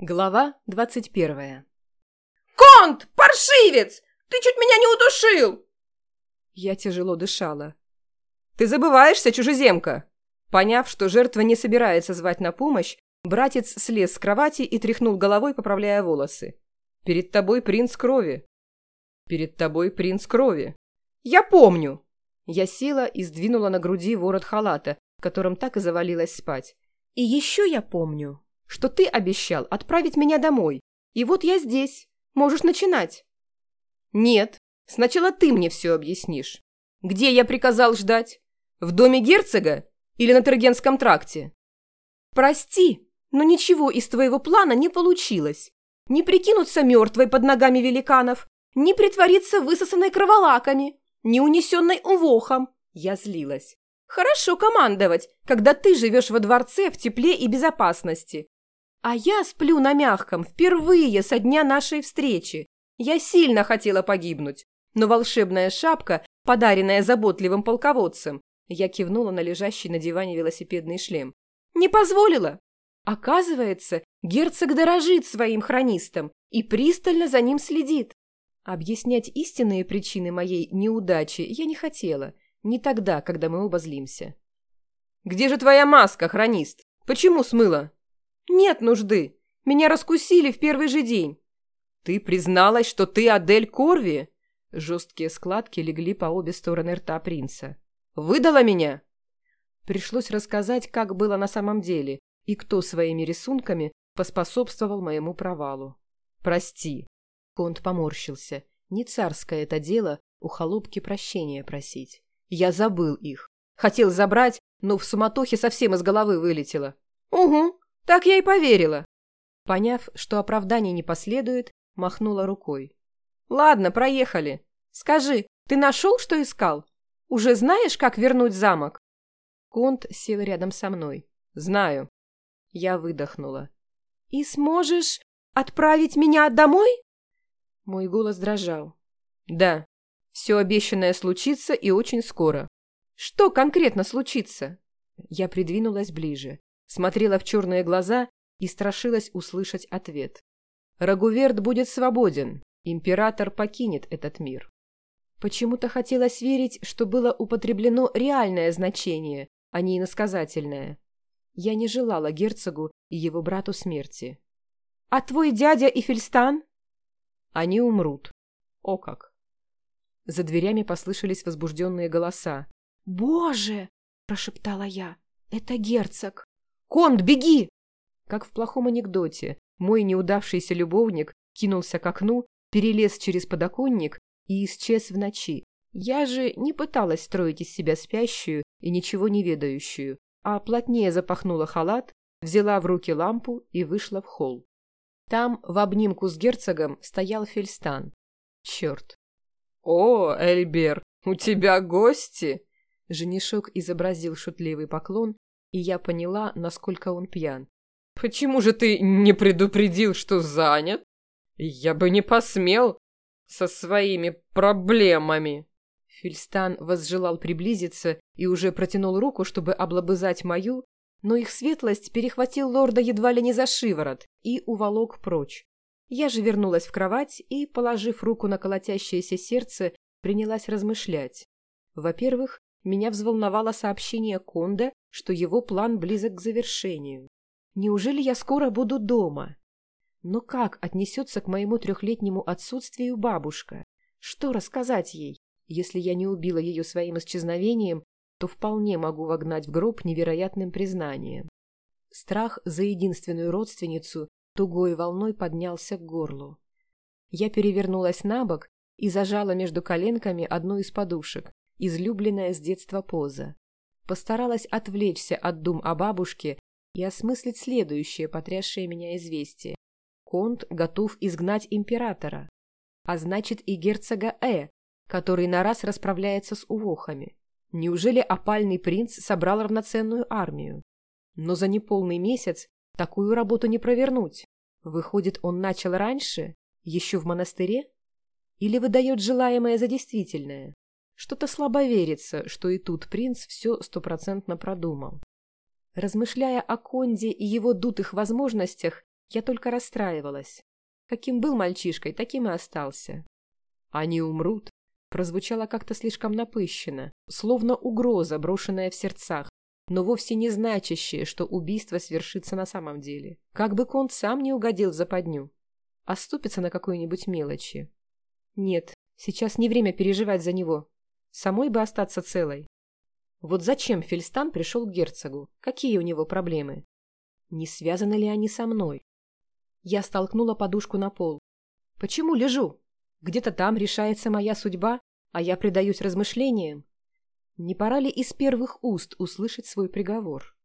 Глава двадцать первая. «Конт! Паршивец! Ты чуть меня не удушил!» Я тяжело дышала. «Ты забываешься, чужеземка!» Поняв, что жертва не собирается звать на помощь, братец слез с кровати и тряхнул головой, поправляя волосы. «Перед тобой принц крови!» «Перед тобой принц крови!» «Я помню!» Я села и сдвинула на груди ворот халата, в котором так и завалилась спать. «И еще я помню, что ты обещал отправить меня домой, и вот я здесь. Можешь начинать». «Нет, сначала ты мне все объяснишь. Где я приказал ждать? В доме герцога или на Тергенском тракте?» «Прости, но ничего из твоего плана не получилось. Не прикинуться мертвой под ногами великанов, не притвориться высосанной кроволаками, не унесенной увохом. Я злилась. Хорошо командовать, когда ты живешь во дворце в тепле и безопасности. А я сплю на мягком впервые со дня нашей встречи. Я сильно хотела погибнуть, но волшебная шапка, подаренная заботливым полководцем, я кивнула на лежащий на диване велосипедный шлем, не позволила. Оказывается, герцог дорожит своим хронистом и пристально за ним следит. Объяснять истинные причины моей неудачи я не хотела, не тогда, когда мы оба злимся. «Где же твоя маска, хронист? Почему смыла?» «Нет нужды. Меня раскусили в первый же день». «Ты призналась, что ты Адель Корви?» Жесткие складки легли по обе стороны рта принца. «Выдала меня?» Пришлось рассказать, как было на самом деле и кто своими рисунками поспособствовал моему провалу. «Прости». Конт поморщился. Не царское это дело у холопки прощения просить. Я забыл их. Хотел забрать, но в суматохе совсем из головы вылетело. «Угу, так я и поверила. Поняв, что оправданий не последует, махнула рукой. Ладно, проехали. Скажи, ты нашел, что искал? Уже знаешь, как вернуть замок? Конт сел рядом со мной. Знаю. Я выдохнула. И сможешь отправить меня домой? Мой голос дрожал. Да. Все обещанное случится и очень скоро. Что конкретно случится? Я придвинулась ближе смотрела в черные глаза и страшилась услышать ответ. Рагуверт будет свободен, император покинет этот мир. Почему-то хотелось верить, что было употреблено реальное значение, а не иносказательное. Я не желала герцогу и его брату смерти. «А твой дядя и Фельстан?» «Они умрут. О как!» За дверями послышались возбужденные голоса. «Боже!» – прошептала я. «Это герцог!» Конт, беги!» Как в плохом анекдоте, мой неудавшийся любовник кинулся к окну, перелез через подоконник и исчез в ночи. Я же не пыталась строить из себя спящую и ничего не ведающую, а плотнее запахнула халат, взяла в руки лампу и вышла в холл. Там, в обнимку с герцогом, стоял Фельстан. Черт. «О, Эльбер, у тебя гости!» Женишок изобразил шутливый поклон и я поняла, насколько он пьян. «Почему же ты не предупредил, что занят? Я бы не посмел со своими проблемами!» Фильстан возжелал приблизиться и уже протянул руку, чтобы облобызать мою, но их светлость перехватил лорда едва ли не за шиворот и уволок прочь. Я же вернулась в кровать и, положив руку на колотящееся сердце, принялась размышлять. Во-первых, меня взволновало сообщение Конда, что его план близок к завершению. Неужели я скоро буду дома? Но как отнесется к моему трехлетнему отсутствию бабушка? Что рассказать ей? Если я не убила ее своим исчезновением, то вполне могу вогнать в гроб невероятным признанием. Страх за единственную родственницу тугой волной поднялся к горлу. Я перевернулась на бок и зажала между коленками одну из подушек, излюбленная с детства поза. Постаралась отвлечься от дум о бабушке и осмыслить следующее потрясшее меня известие. Конт готов изгнать императора, а значит и герцога Э, который на раз расправляется с увохами. Неужели опальный принц собрал равноценную армию? Но за неполный месяц такую работу не провернуть. Выходит, он начал раньше, еще в монастыре? Или выдает желаемое за действительное? Что-то слабо верится, что и тут принц все стопроцентно продумал. Размышляя о Конде и его дутых возможностях, Я только расстраивалась. Каким был мальчишкой, таким и остался. Они умрут, прозвучало как-то слишком напыщенно, словно угроза, брошенная в сердцах, но вовсе не значащее, что убийство свершится на самом деле. Как бы Конт сам не угодил в западню. Оступится на какой-нибудь мелочи. Нет, сейчас не время переживать за него. Самой бы остаться целой. Вот зачем Фельстан пришел к герцогу? Какие у него проблемы? Не связаны ли они со мной? Я столкнула подушку на пол. Почему лежу? Где-то там решается моя судьба, а я предаюсь размышлениям. Не пора ли из первых уст услышать свой приговор?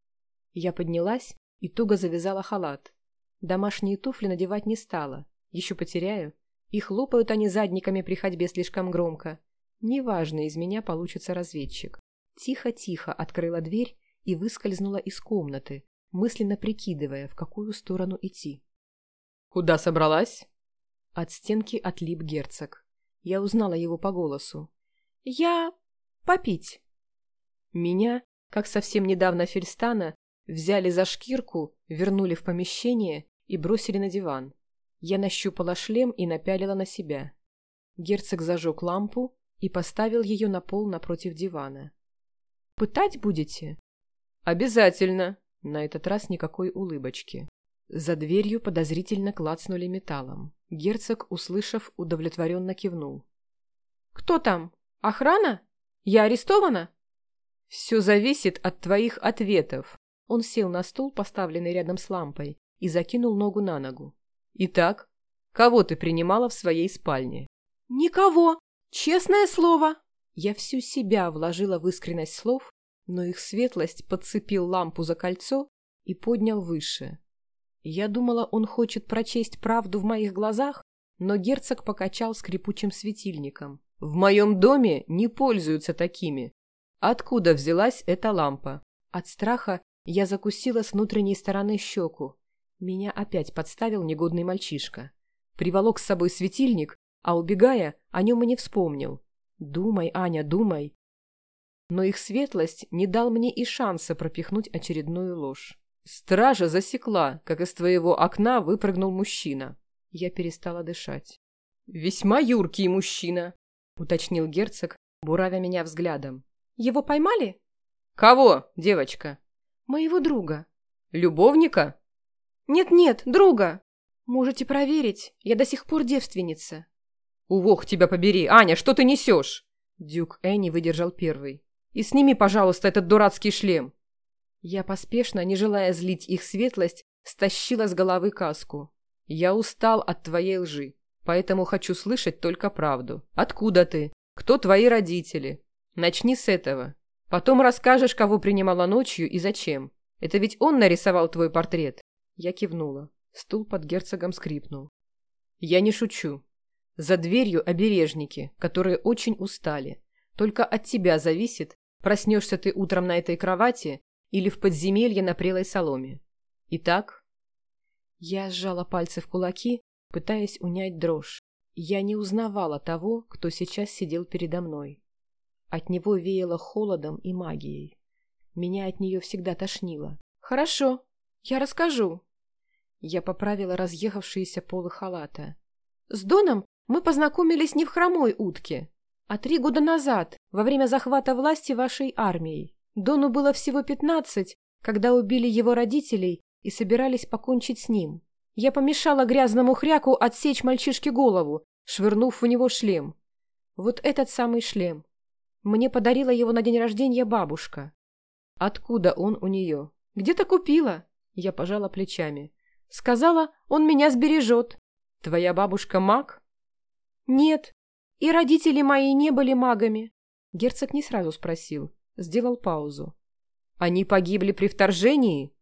Я поднялась и туго завязала халат. Домашние туфли надевать не стала. Еще потеряю. И хлопают они задниками при ходьбе слишком громко. Неважно, из меня получится разведчик. Тихо-тихо открыла дверь и выскользнула из комнаты, мысленно прикидывая, в какую сторону идти. «Куда собралась?» От стенки отлип герцог. Я узнала его по голосу. «Я... попить». Меня, как совсем недавно Фельстана, взяли за шкирку, вернули в помещение и бросили на диван. Я нащупала шлем и напялила на себя. Герцог зажег лампу и поставил ее на пол напротив дивана. «Пытать будете?» «Обязательно!» На этот раз никакой улыбочки. За дверью подозрительно клацнули металлом. Герцог, услышав, удовлетворенно кивнул. «Кто там? Охрана? Я арестована?» «Все зависит от твоих ответов». Он сел на стул, поставленный рядом с лампой, и закинул ногу на ногу. «Итак, кого ты принимала в своей спальне?» «Никого! Честное слово!» Я всю себя вложила в искренность слов, но их светлость подцепил лампу за кольцо и поднял выше. Я думала, он хочет прочесть правду в моих глазах, но герцог покачал скрипучим светильником. «В моем доме не пользуются такими. Откуда взялась эта лампа?» От страха я закусила с внутренней стороны щеку. Меня опять подставил негодный мальчишка. Приволок с собой светильник, а убегая, о нем и не вспомнил. «Думай, Аня, думай!» Но их светлость не дал мне и шанса пропихнуть очередную ложь. Стража засекла, как из твоего окна выпрыгнул мужчина. Я перестала дышать. «Весьма юркий мужчина», — уточнил герцог, буравя меня взглядом. «Его поймали?» «Кого, девочка?» «Моего друга». «Любовника?» «Нет-нет, друга. Можете проверить, я до сих пор девственница». «Увох тебя побери! Аня, что ты несешь?» Дюк Энни выдержал первый. «И сними, пожалуйста, этот дурацкий шлем. Я поспешно, не желая злить их светлость, стащила с головы каску. «Я устал от твоей лжи, поэтому хочу слышать только правду. Откуда ты? Кто твои родители? Начни с этого. Потом расскажешь, кого принимала ночью и зачем. Это ведь он нарисовал твой портрет?» Я кивнула. Стул под герцогом скрипнул. «Я не шучу. За дверью обережники, которые очень устали. Только от тебя зависит, проснешься ты утром на этой кровати или в подземелье на прелой соломе. Итак, я сжала пальцы в кулаки, пытаясь унять дрожь. Я не узнавала того, кто сейчас сидел передо мной. От него веяло холодом и магией. Меня от нее всегда тошнило. «Хорошо, я расскажу». Я поправила разъехавшиеся полы халата. «С Доном мы познакомились не в хромой утке, а три года назад, во время захвата власти вашей армией. Дону было всего пятнадцать, когда убили его родителей и собирались покончить с ним. Я помешала грязному хряку отсечь мальчишке голову, швырнув в него шлем. Вот этот самый шлем. Мне подарила его на день рождения бабушка. Откуда он у нее? Где-то купила. Я пожала плечами. Сказала, он меня сбережет. Твоя бабушка маг? Нет. И родители мои не были магами. Герцог не сразу спросил сделал паузу. «Они погибли при вторжении?»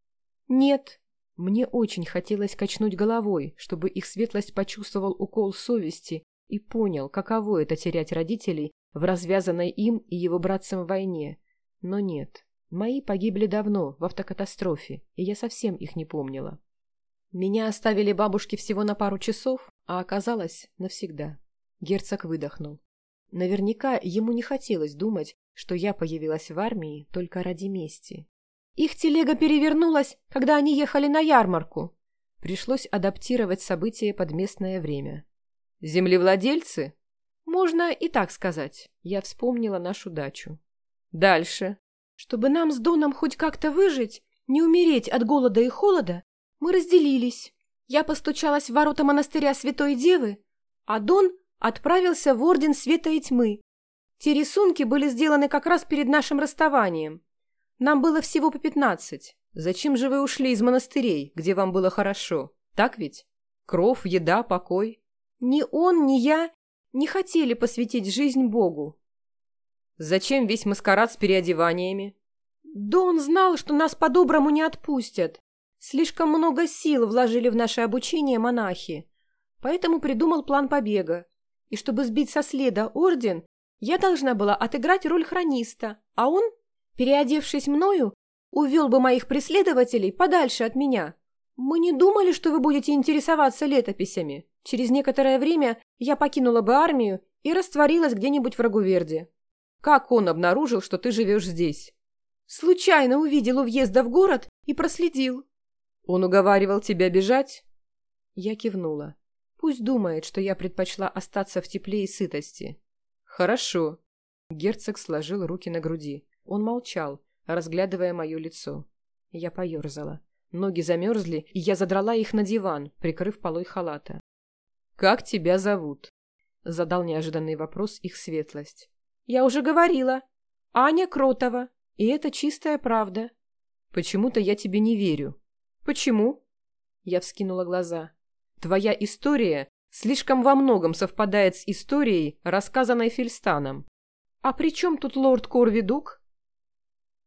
«Нет». Мне очень хотелось качнуть головой, чтобы их светлость почувствовал укол совести и понял, каково это терять родителей в развязанной им и его братцам войне. Но нет. Мои погибли давно, в автокатастрофе, и я совсем их не помнила. Меня оставили бабушки всего на пару часов, а оказалось навсегда. Герцог выдохнул. Наверняка ему не хотелось думать, что я появилась в армии только ради мести. Их телега перевернулась, когда они ехали на ярмарку. Пришлось адаптировать события под местное время. Землевладельцы? Можно и так сказать. Я вспомнила нашу дачу. Дальше. Чтобы нам с Доном хоть как-то выжить, не умереть от голода и холода, мы разделились. Я постучалась в ворота монастыря Святой Девы, а Дон отправился в Орден Света и Тьмы. Те рисунки были сделаны как раз перед нашим расставанием. Нам было всего по пятнадцать. Зачем же вы ушли из монастырей, где вам было хорошо? Так ведь? Кров, еда, покой. Ни он, ни я не хотели посвятить жизнь Богу. Зачем весь маскарад с переодеваниями? Дон знал, что нас по-доброму не отпустят. Слишком много сил вложили в наше обучение монахи. Поэтому придумал план побега. И чтобы сбить со следа орден, я должна была отыграть роль хрониста, а он переодевшись мною, увел бы моих преследователей подальше от меня. Мы не думали, что вы будете интересоваться летописями. Через некоторое время я покинула бы армию и растворилась где-нибудь в Рагуверде. Как он обнаружил, что ты живешь здесь? Случайно увидел у въезда в город и проследил. Он уговаривал тебя бежать? Я кивнула. Пусть думает, что я предпочла остаться в тепле и сытости. Хорошо. Герцог сложил руки на груди. Он молчал, разглядывая мое лицо. Я поерзала. Ноги замерзли, и я задрала их на диван, прикрыв полой халата. «Как тебя зовут?» — задал неожиданный вопрос их светлость. «Я уже говорила. Аня Кротова. И это чистая правда». «Почему-то я тебе не верю». «Почему?» Я вскинула глаза. «Твоя история слишком во многом совпадает с историей, рассказанной Фельстаном». «А при чем тут лорд Корвидук?»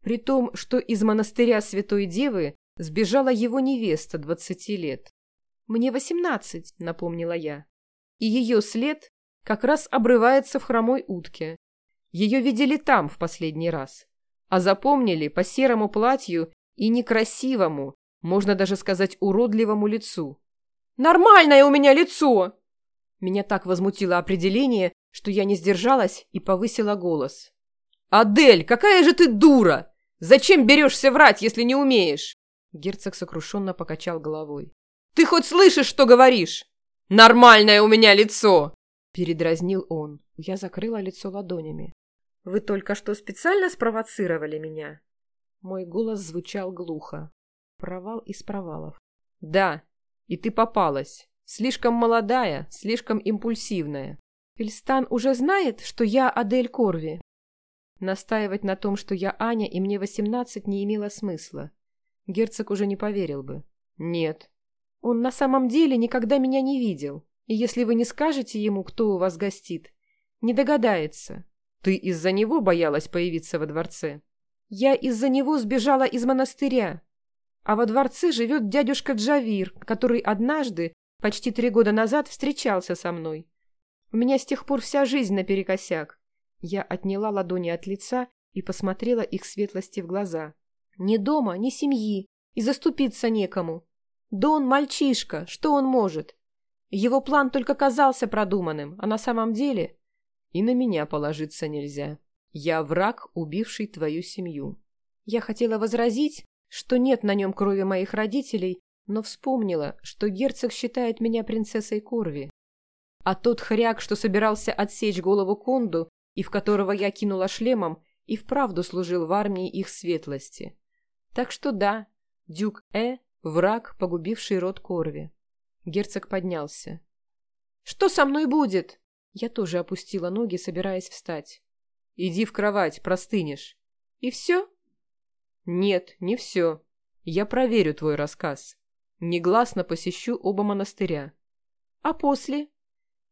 При том, что из монастыря Святой Девы сбежала его невеста двадцати лет. «Мне восемнадцать», — напомнила я. И ее след как раз обрывается в хромой утке. Ее видели там в последний раз. А запомнили по серому платью и некрасивому, можно даже сказать уродливому лицу. «Нормальное у меня лицо!» Меня так возмутило определение, что я не сдержалась и повысила голос. «Адель, какая же ты дура! Зачем берешься врать, если не умеешь?» Герцог сокрушенно покачал головой. «Ты хоть слышишь, что говоришь? Нормальное у меня лицо!» Передразнил он. Я закрыла лицо ладонями. «Вы только что специально спровоцировали меня?» Мой голос звучал глухо. Провал из провалов. «Да, и ты попалась. Слишком молодая, слишком импульсивная. Фельстан уже знает, что я Адель Корви?» Настаивать на том, что я Аня и мне восемнадцать, не имело смысла. Герцог уже не поверил бы. Нет. Он на самом деле никогда меня не видел. И если вы не скажете ему, кто у вас гостит, не догадается. Ты из-за него боялась появиться во дворце? Я из-за него сбежала из монастыря. А во дворце живет дядюшка Джавир, который однажды, почти три года назад, встречался со мной. У меня с тех пор вся жизнь наперекосяк. Я отняла ладони от лица и посмотрела их светлости в глаза. Ни дома, ни семьи, и заступиться некому. Да он мальчишка, что он может? Его план только казался продуманным, а на самом деле... И на меня положиться нельзя. Я враг, убивший твою семью. Я хотела возразить, что нет на нем крови моих родителей, но вспомнила, что герцог считает меня принцессой Корви. А тот хряк, что собирался отсечь голову Конду, и в которого я кинула шлемом, и вправду служил в армии их светлости. Так что да, дюк Э – враг, погубивший род Корви. Герцог поднялся. «Что со мной будет?» Я тоже опустила ноги, собираясь встать. «Иди в кровать, простынешь». «И все?» «Нет, не все. Я проверю твой рассказ. Негласно посещу оба монастыря». «А после?»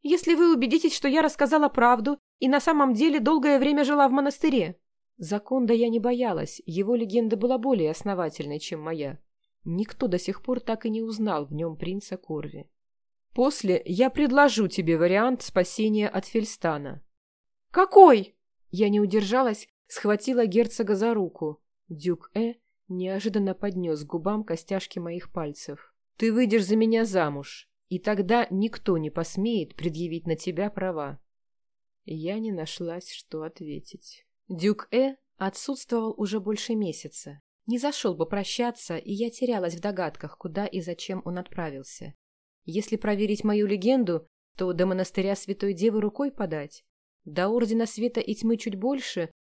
«Если вы убедитесь, что я рассказала правду и на самом деле долгое время жила в монастыре. Закон да я не боялась, его легенда была более основательной, чем моя. Никто до сих пор так и не узнал в нем принца Корви. После я предложу тебе вариант спасения от Фельстана. «Какой?» Я не удержалась, схватила герцога за руку. Дюк Э неожиданно поднес к губам костяшки моих пальцев. «Ты выйдешь за меня замуж, и тогда никто не посмеет предъявить на тебя права. Я не нашлась, что ответить. Дюк Э отсутствовал уже больше месяца. Не зашел бы прощаться, и я терялась в догадках, куда и зачем он отправился. Если проверить мою легенду, то до монастыря Святой Девы рукой подать. До Ордена Света и Тьмы чуть больше,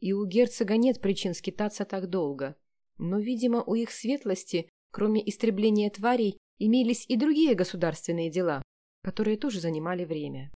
и у герцога нет причин скитаться так долго. Но, видимо, у их светлости, кроме истребления тварей, имелись и другие государственные дела, которые тоже занимали время.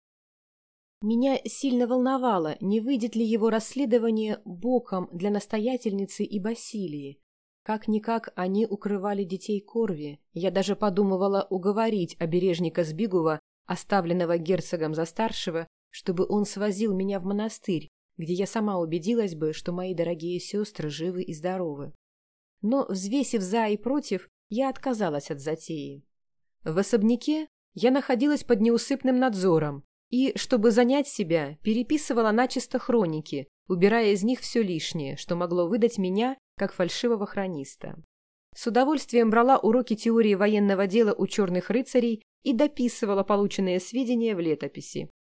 Меня сильно волновало, не выйдет ли его расследование боком для настоятельницы и Басилии. Как-никак они укрывали детей Корви. Я даже подумывала уговорить обережника Сбигува, оставленного герцогом за старшего, чтобы он свозил меня в монастырь, где я сама убедилась бы, что мои дорогие сестры живы и здоровы. Но, взвесив за и против, я отказалась от затеи. В особняке я находилась под неусыпным надзором, и, чтобы занять себя, переписывала начисто хроники, убирая из них все лишнее, что могло выдать меня как фальшивого хрониста. С удовольствием брала уроки теории военного дела у черных рыцарей и дописывала полученные сведения в летописи.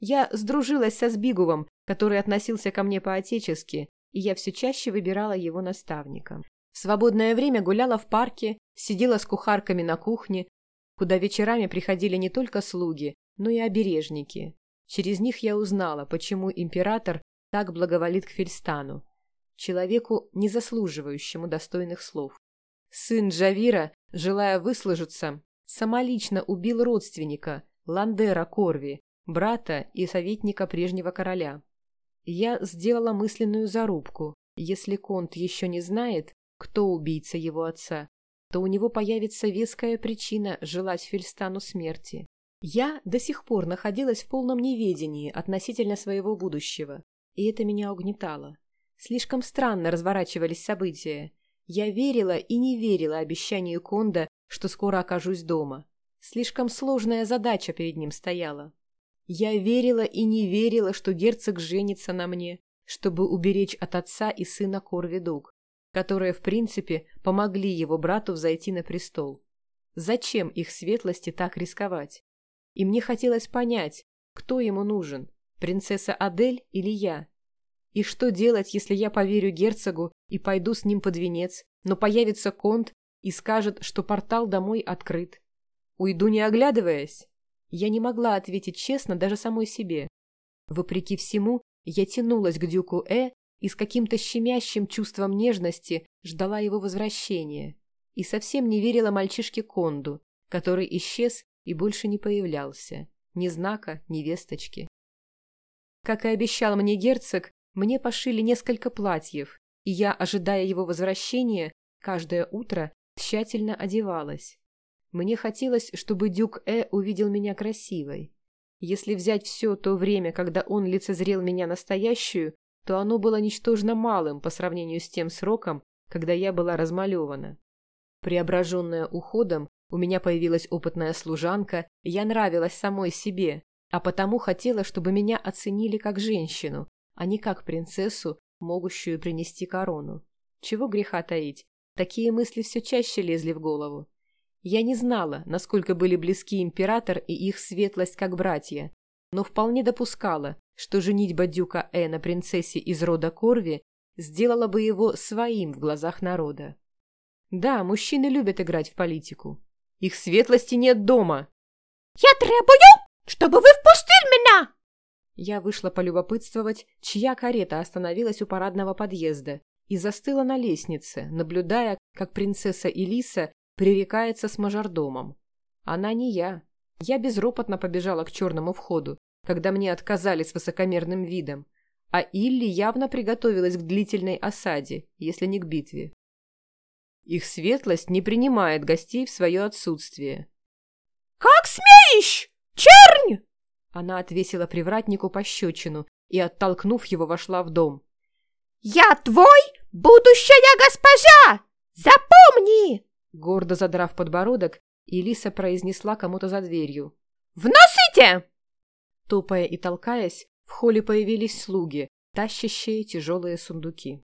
Я сдружилась со Сбигувом, который относился ко мне по-отечески, и я все чаще выбирала его наставником. В свободное время гуляла в парке, сидела с кухарками на кухне, куда вечерами приходили не только слуги, но и обережники. Через них я узнала, почему император так благоволит к Фельстану, человеку, не заслуживающему достойных слов. Сын Джавира, желая выслужиться, самолично убил родственника, Ландера Корви, брата и советника прежнего короля. Я сделала мысленную зарубку. Если Конт еще не знает, кто убийца его отца, то у него появится веская причина желать Фельстану смерти. Я до сих пор находилась в полном неведении относительно своего будущего, и это меня угнетало. Слишком странно разворачивались события. Я верила и не верила обещанию Конда, что скоро окажусь дома. Слишком сложная задача перед ним стояла. Я верила и не верила, что герцог женится на мне, чтобы уберечь от отца и сына Корвидуг, которые, в принципе, помогли его брату взойти на престол. Зачем их светлости так рисковать? и мне хотелось понять, кто ему нужен, принцесса Адель или я. И что делать, если я поверю герцогу и пойду с ним под венец, но появится конт и скажет, что портал домой открыт? Уйду не оглядываясь? Я не могла ответить честно даже самой себе. Вопреки всему, я тянулась к дюку Э и с каким-то щемящим чувством нежности ждала его возвращения и совсем не верила мальчишке Конду, который исчез и больше не появлялся. Ни знака, ни весточки. Как и обещал мне герцог, мне пошили несколько платьев, и я, ожидая его возвращения, каждое утро тщательно одевалась. Мне хотелось, чтобы Дюк Э увидел меня красивой. Если взять все то время, когда он лицезрел меня настоящую, то оно было ничтожно малым по сравнению с тем сроком, когда я была размалевана. Преображенная уходом, у меня появилась опытная служанка, я нравилась самой себе, а потому хотела, чтобы меня оценили как женщину, а не как принцессу, могущую принести корону. Чего греха таить, такие мысли все чаще лезли в голову. Я не знала, насколько были близки император и их светлость как братья, но вполне допускала, что женитьба дюка Э на принцессе из рода Корви сделала бы его своим в глазах народа. Да, мужчины любят играть в политику, их светлости нет дома. Я требую, чтобы вы впустили меня! Я вышла полюбопытствовать, чья карета остановилась у парадного подъезда и застыла на лестнице, наблюдая, как принцесса Элиса пререкается с мажордомом. Она не я. Я безропотно побежала к черному входу, когда мне отказали с высокомерным видом, а Илли явно приготовилась к длительной осаде, если не к битве. Их светлость не принимает гостей в свое отсутствие. «Как смеешь, чернь!» Она отвесила привратнику пощечину и, оттолкнув его, вошла в дом. «Я твой будущая госпожа! Запомни!» Гордо задрав подбородок, Элиса произнесла кому-то за дверью. «Вносите!» Топая и толкаясь, в холле появились слуги, тащащие тяжелые сундуки.